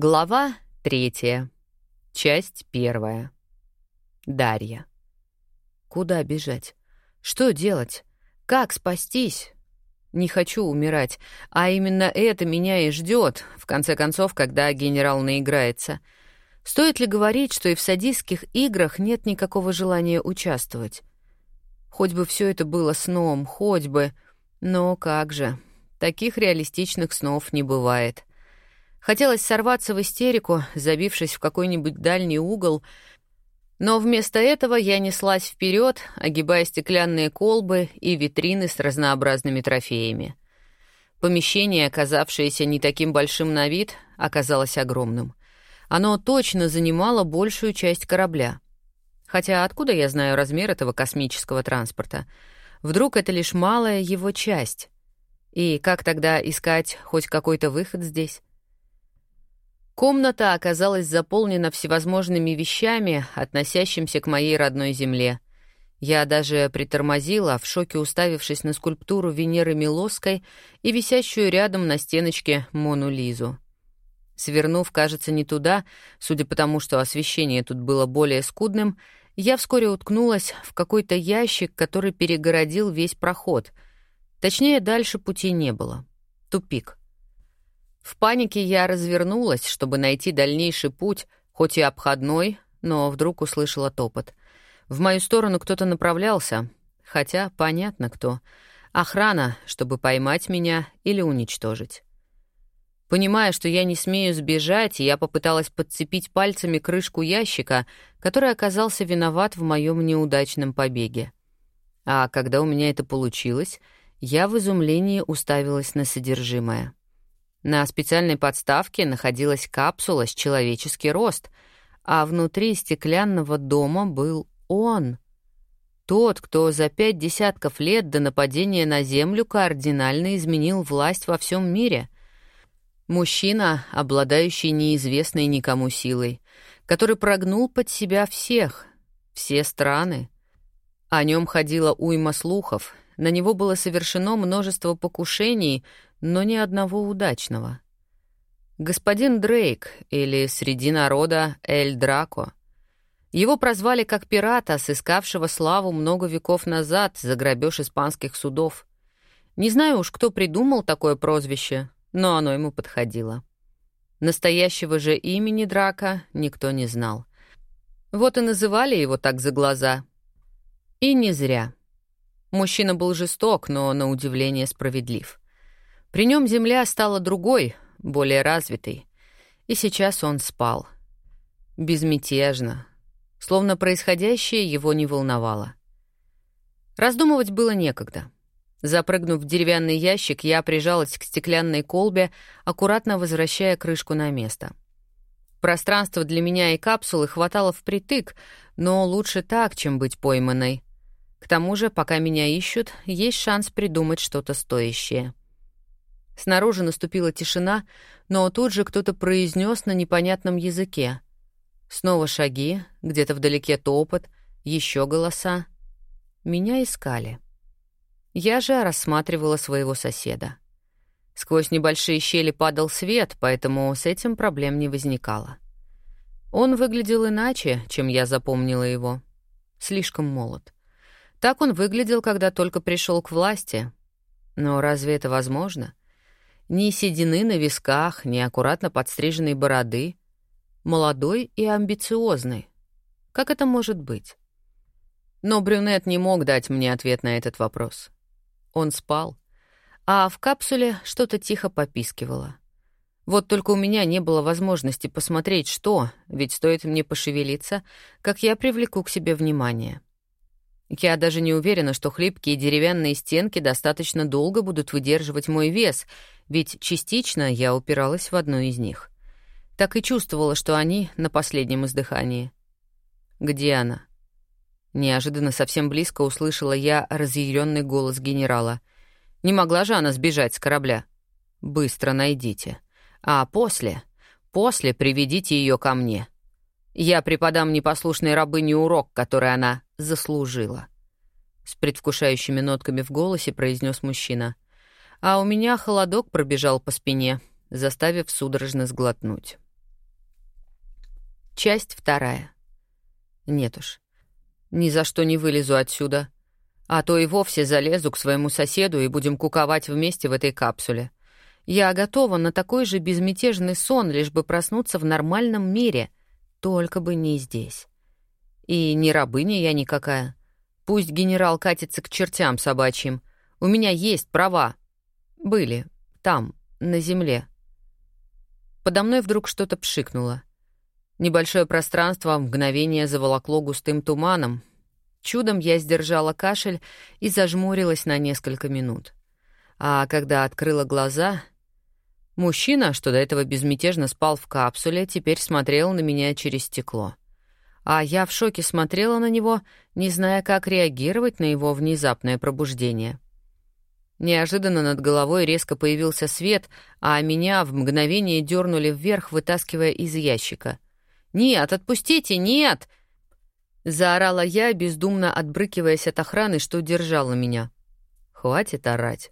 Глава третья. Часть первая. Дарья. Куда бежать? Что делать? Как спастись? Не хочу умирать, а именно это меня и ждет, в конце концов, когда генерал наиграется. Стоит ли говорить, что и в садистских играх нет никакого желания участвовать? Хоть бы все это было сном, хоть бы. Но как же, таких реалистичных снов не бывает. Хотелось сорваться в истерику, забившись в какой-нибудь дальний угол, но вместо этого я неслась вперед, огибая стеклянные колбы и витрины с разнообразными трофеями. Помещение, оказавшееся не таким большим на вид, оказалось огромным. Оно точно занимало большую часть корабля. Хотя откуда я знаю размер этого космического транспорта? Вдруг это лишь малая его часть? И как тогда искать хоть какой-то выход здесь? Комната оказалась заполнена всевозможными вещами, относящимися к моей родной земле. Я даже притормозила, в шоке уставившись на скульптуру Венеры Милоской и висящую рядом на стеночке Мону Лизу. Свернув, кажется, не туда, судя по тому, что освещение тут было более скудным, я вскоре уткнулась в какой-то ящик, который перегородил весь проход. Точнее, дальше пути не было. Тупик. В панике я развернулась, чтобы найти дальнейший путь, хоть и обходной, но вдруг услышала топот. В мою сторону кто-то направлялся, хотя понятно кто. Охрана, чтобы поймать меня или уничтожить. Понимая, что я не смею сбежать, я попыталась подцепить пальцами крышку ящика, который оказался виноват в моем неудачном побеге. А когда у меня это получилось, я в изумлении уставилась на содержимое — на специальной подставке находилась капсула с человеческий рост, а внутри стеклянного дома был он. Тот, кто за пять десятков лет до нападения на Землю кардинально изменил власть во всем мире. Мужчина, обладающий неизвестной никому силой, который прогнул под себя всех, все страны. О нем ходила уйма слухов, на него было совершено множество покушений, но ни одного удачного. Господин Дрейк, или среди народа Эль Драко. Его прозвали как пирата, сыскавшего славу много веков назад за грабеж испанских судов. Не знаю уж, кто придумал такое прозвище, но оно ему подходило. Настоящего же имени Драка никто не знал. Вот и называли его так за глаза. И не зря. Мужчина был жесток, но на удивление справедлив. При нем земля стала другой, более развитой. И сейчас он спал. Безмятежно, словно происходящее его не волновало. Раздумывать было некогда. Запрыгнув в деревянный ящик, я прижалась к стеклянной колбе, аккуратно возвращая крышку на место. Пространства для меня и капсулы хватало впритык, но лучше так, чем быть пойманной. К тому же, пока меня ищут, есть шанс придумать что-то стоящее. Снаружи наступила тишина, но тут же кто-то произнес на непонятном языке. Снова шаги, где-то вдалеке топот, еще голоса. Меня искали. Я же рассматривала своего соседа. Сквозь небольшие щели падал свет, поэтому с этим проблем не возникало. Он выглядел иначе, чем я запомнила его. Слишком молод. Так он выглядел, когда только пришел к власти. Но разве это возможно? Ни седины на висках, ни аккуратно подстриженной бороды. Молодой и амбициозный. Как это может быть? Но брюнет не мог дать мне ответ на этот вопрос. Он спал, а в капсуле что-то тихо попискивало. Вот только у меня не было возможности посмотреть, что, ведь стоит мне пошевелиться, как я привлеку к себе внимание. Я даже не уверена, что хлипкие деревянные стенки достаточно долго будут выдерживать мой вес — ведь частично я упиралась в одну из них. Так и чувствовала, что они на последнем издыхании. «Где она?» Неожиданно совсем близко услышала я разъяренный голос генерала. «Не могла же она сбежать с корабля?» «Быстро найдите. А после, после приведите ее ко мне. Я преподам непослушной рабыне урок, который она заслужила». С предвкушающими нотками в голосе произнес мужчина — а у меня холодок пробежал по спине, заставив судорожно сглотнуть. Часть вторая. Нет уж. Ни за что не вылезу отсюда. А то и вовсе залезу к своему соседу и будем куковать вместе в этой капсуле. Я готова на такой же безмятежный сон, лишь бы проснуться в нормальном мире. Только бы не здесь. И не рабыня я никакая. Пусть генерал катится к чертям собачьим. У меня есть права. Были. Там, на земле. Подо мной вдруг что-то пшикнуло. Небольшое пространство мгновение заволокло густым туманом. Чудом я сдержала кашель и зажмурилась на несколько минут. А когда открыла глаза... Мужчина, что до этого безмятежно спал в капсуле, теперь смотрел на меня через стекло. А я в шоке смотрела на него, не зная, как реагировать на его внезапное пробуждение. Неожиданно над головой резко появился свет, а меня в мгновение дернули вверх, вытаскивая из ящика — «Нет, отпустите, нет!» Заорала я, бездумно отбрыкиваясь от охраны, что держала меня. «Хватит орать!»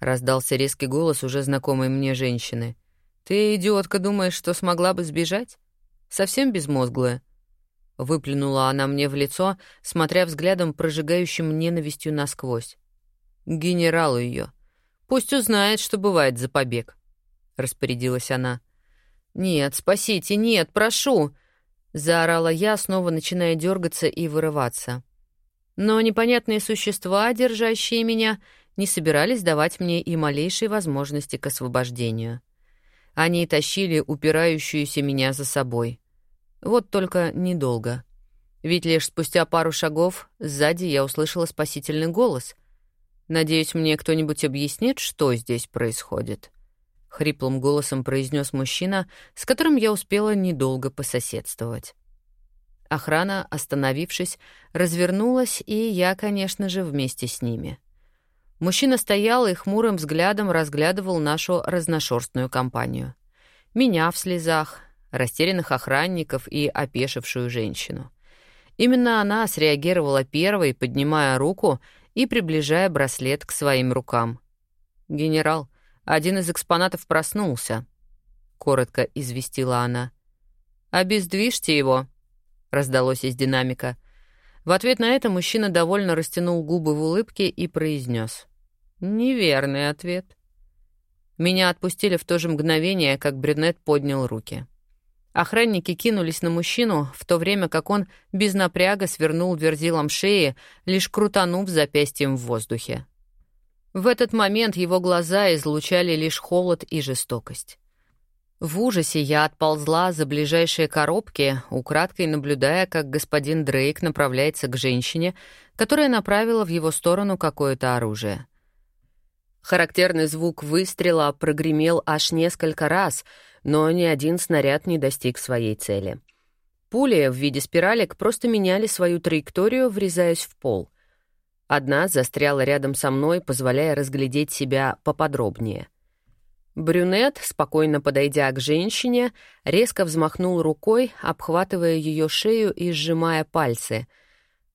Раздался резкий голос уже знакомой мне женщины. «Ты, идиотка, думаешь, что смогла бы сбежать? Совсем безмозглая?» Выплюнула она мне в лицо, смотря взглядом, прожигающим ненавистью насквозь. «Генералу ее. Пусть узнает, что бывает за побег», — распорядилась она. «Нет, спасите, нет, прошу!» — заорала я, снова начиная дергаться и вырываться. Но непонятные существа, держащие меня, не собирались давать мне и малейшей возможности к освобождению. Они тащили упирающуюся меня за собой. Вот только недолго. Ведь лишь спустя пару шагов сзади я услышала спасительный голос. Надеюсь, мне кто-нибудь объяснит, что здесь происходит. — хриплым голосом произнес мужчина, с которым я успела недолго пососедствовать. Охрана, остановившись, развернулась, и я, конечно же, вместе с ними. Мужчина стоял и хмурым взглядом разглядывал нашу разношерстную компанию. Меня в слезах, растерянных охранников и опешившую женщину. Именно она среагировала первой, поднимая руку и приближая браслет к своим рукам. «Генерал, один из экспонатов проснулся», — коротко известила она. «Обездвижьте его», — раздалось из динамика. В ответ на это мужчина довольно растянул губы в улыбке и произнес. «Неверный ответ». Меня отпустили в то же мгновение, как брюнет поднял руки. Охранники кинулись на мужчину, в то время как он без напряга свернул верзилом шеи, лишь крутанув запястьем в воздухе. В этот момент его глаза излучали лишь холод и жестокость. В ужасе я отползла за ближайшие коробки, украдкой наблюдая, как господин Дрейк направляется к женщине, которая направила в его сторону какое-то оружие. Характерный звук выстрела прогремел аж несколько раз, но ни один снаряд не достиг своей цели. Пули в виде спиралек просто меняли свою траекторию, врезаясь в пол. Одна застряла рядом со мной, позволяя разглядеть себя поподробнее. Брюнет, спокойно подойдя к женщине, резко взмахнул рукой, обхватывая ее шею и сжимая пальцы.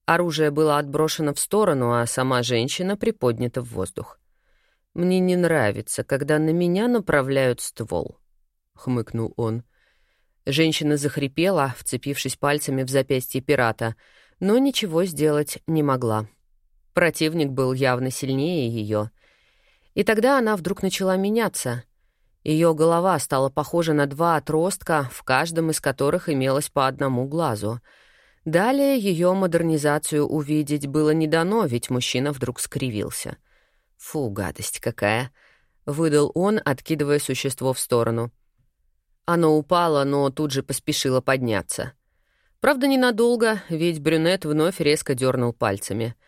Оружие было отброшено в сторону, а сама женщина приподнята в воздух. «Мне не нравится, когда на меня направляют ствол», — хмыкнул он. Женщина захрипела, вцепившись пальцами в запястье пирата, но ничего сделать не могла. Противник был явно сильнее ее. И тогда она вдруг начала меняться. Ее голова стала похожа на два отростка, в каждом из которых имелось по одному глазу. Далее ее модернизацию увидеть было не дано, ведь мужчина вдруг скривился. «Фу, гадость какая!» — выдал он, откидывая существо в сторону. Оно упало, но тут же поспешило подняться. Правда, ненадолго, ведь брюнет вновь резко дернул пальцами —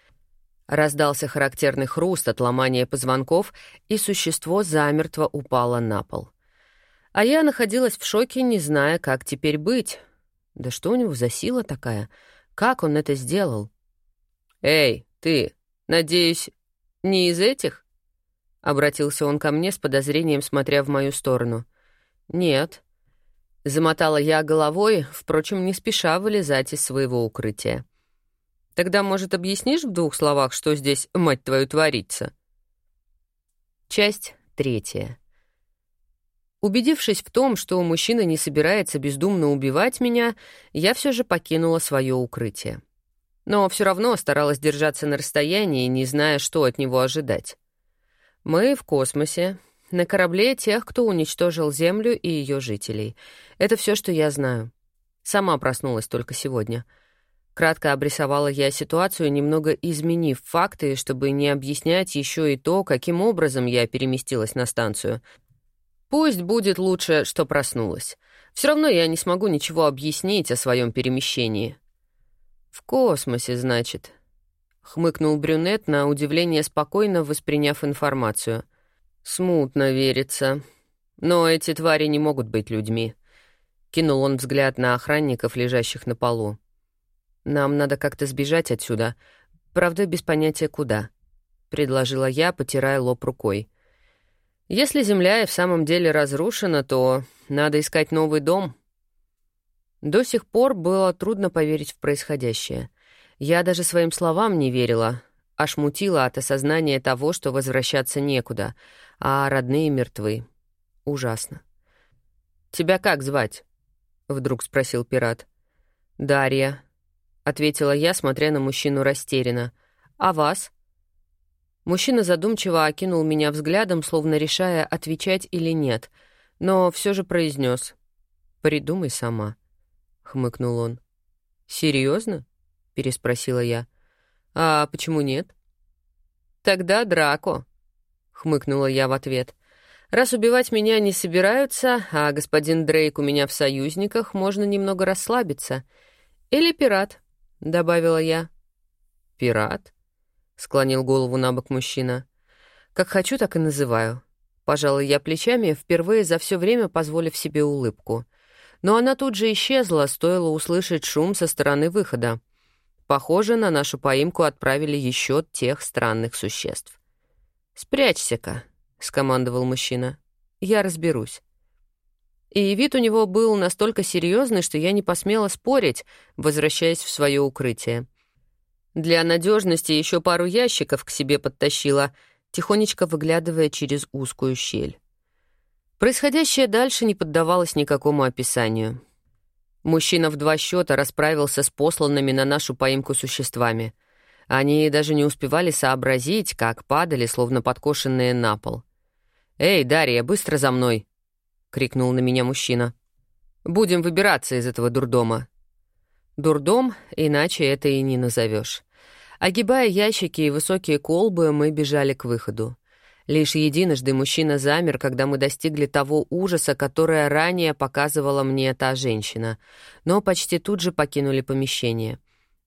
Раздался характерный хруст от ломания позвонков, и существо замертво упало на пол. А я находилась в шоке, не зная, как теперь быть. Да что у него за сила такая? Как он это сделал? «Эй, ты, надеюсь, не из этих?» Обратился он ко мне с подозрением, смотря в мою сторону. «Нет». Замотала я головой, впрочем, не спеша вылезать из своего укрытия. Тогда, может, объяснишь в двух словах, что здесь, мать твою, творится?» Часть третья. Убедившись в том, что мужчина не собирается бездумно убивать меня, я все же покинула свое укрытие. Но все равно старалась держаться на расстоянии, не зная, что от него ожидать. Мы в космосе, на корабле тех, кто уничтожил Землю и ее жителей. Это все, что я знаю. Сама проснулась только сегодня. Кратко обрисовала я ситуацию, немного изменив факты, чтобы не объяснять еще и то, каким образом я переместилась на станцию. Пусть будет лучше, что проснулась. Все равно я не смогу ничего объяснить о своем перемещении. «В космосе, значит», — хмыкнул брюнет, на удивление спокойно восприняв информацию. «Смутно верится. Но эти твари не могут быть людьми». Кинул он взгляд на охранников, лежащих на полу. «Нам надо как-то сбежать отсюда. Правда, без понятия куда», — предложила я, потирая лоб рукой. «Если земля и в самом деле разрушена, то надо искать новый дом». До сих пор было трудно поверить в происходящее. Я даже своим словам не верила, аж мутила от осознания того, что возвращаться некуда, а родные мертвы. Ужасно. «Тебя как звать?» — вдруг спросил пират. «Дарья», — ответила я, смотря на мужчину растерянно. «А вас?» Мужчина задумчиво окинул меня взглядом, словно решая, отвечать или нет, но все же произнес: «Придумай сама», — хмыкнул он. «Серьезно?» — переспросила я. «А почему нет?» «Тогда Драко», — хмыкнула я в ответ. «Раз убивать меня не собираются, а господин Дрейк у меня в союзниках, можно немного расслабиться. Или пират», — добавила я. «Пират?» — склонил голову на бок мужчина. «Как хочу, так и называю». Пожалуй, я плечами, впервые за все время позволив себе улыбку. Но она тут же исчезла, стоило услышать шум со стороны выхода. Похоже, на нашу поимку отправили еще тех странных существ. «Спрячься-ка», — скомандовал мужчина. «Я разберусь». И вид у него был настолько серьезный, что я не посмела спорить, возвращаясь в свое укрытие. Для надежности еще пару ящиков к себе подтащила, тихонечко выглядывая через узкую щель. Происходящее дальше не поддавалось никакому описанию. Мужчина в два счета расправился с посланными на нашу поимку существами. Они даже не успевали сообразить, как падали, словно подкошенные на пол. «Эй, Дарья, быстро за мной!» — крикнул на меня мужчина. «Будем выбираться из этого дурдома». Дурдом, иначе это и не назовешь. Огибая ящики и высокие колбы, мы бежали к выходу. Лишь единожды мужчина замер, когда мы достигли того ужаса, которое ранее показывала мне та женщина, но почти тут же покинули помещение.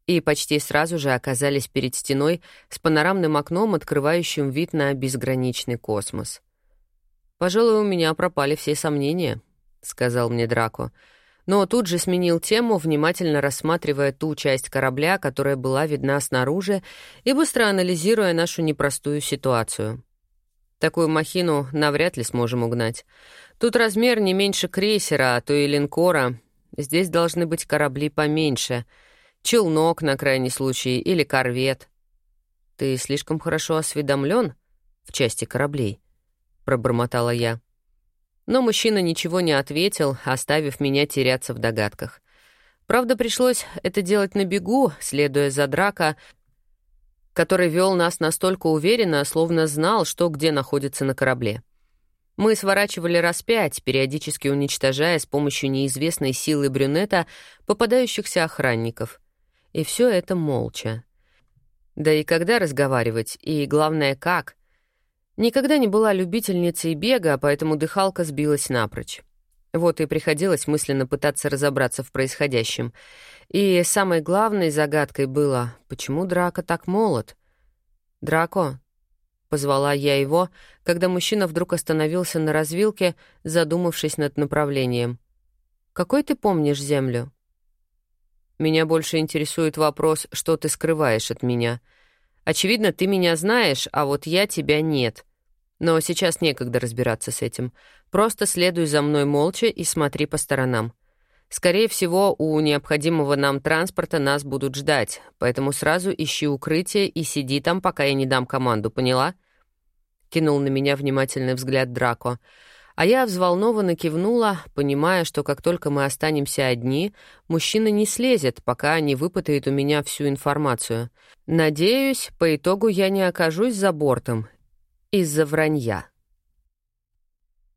И почти сразу же оказались перед стеной с панорамным окном, открывающим вид на безграничный космос. «Пожалуй, у меня пропали все сомнения», — сказал мне Драко. Но тут же сменил тему, внимательно рассматривая ту часть корабля, которая была видна снаружи, и быстро анализируя нашу непростую ситуацию. Такую махину навряд ли сможем угнать. Тут размер не меньше крейсера, а то и линкора. Здесь должны быть корабли поменьше. Челнок, на крайний случай, или корвет. Ты слишком хорошо осведомлен в части кораблей, — пробормотала я. Но мужчина ничего не ответил, оставив меня теряться в догадках. Правда, пришлось это делать на бегу, следуя за драка, который вел нас настолько уверенно, словно знал, что где находится на корабле. Мы сворачивали раз пять, периодически уничтожая с помощью неизвестной силы брюнета попадающихся охранников. И все это молча. Да и когда разговаривать, и главное, как. Никогда не была любительницей бега, поэтому дыхалка сбилась напрочь. Вот и приходилось мысленно пытаться разобраться в происходящем. И самой главной загадкой было, почему Драко так молод? «Драко», — позвала я его, когда мужчина вдруг остановился на развилке, задумавшись над направлением. «Какой ты помнишь землю?» «Меня больше интересует вопрос, что ты скрываешь от меня. Очевидно, ты меня знаешь, а вот я тебя нет. Но сейчас некогда разбираться с этим. Просто следуй за мной молча и смотри по сторонам. Скорее всего, у необходимого нам транспорта нас будут ждать, поэтому сразу ищи укрытие и сиди там, пока я не дам команду, поняла?» Кинул на меня внимательный взгляд Драко. А я взволнованно кивнула, понимая, что как только мы останемся одни, мужчина не слезет, пока не выпытает у меня всю информацию. Надеюсь, по итогу я не окажусь за бортом из-за вранья.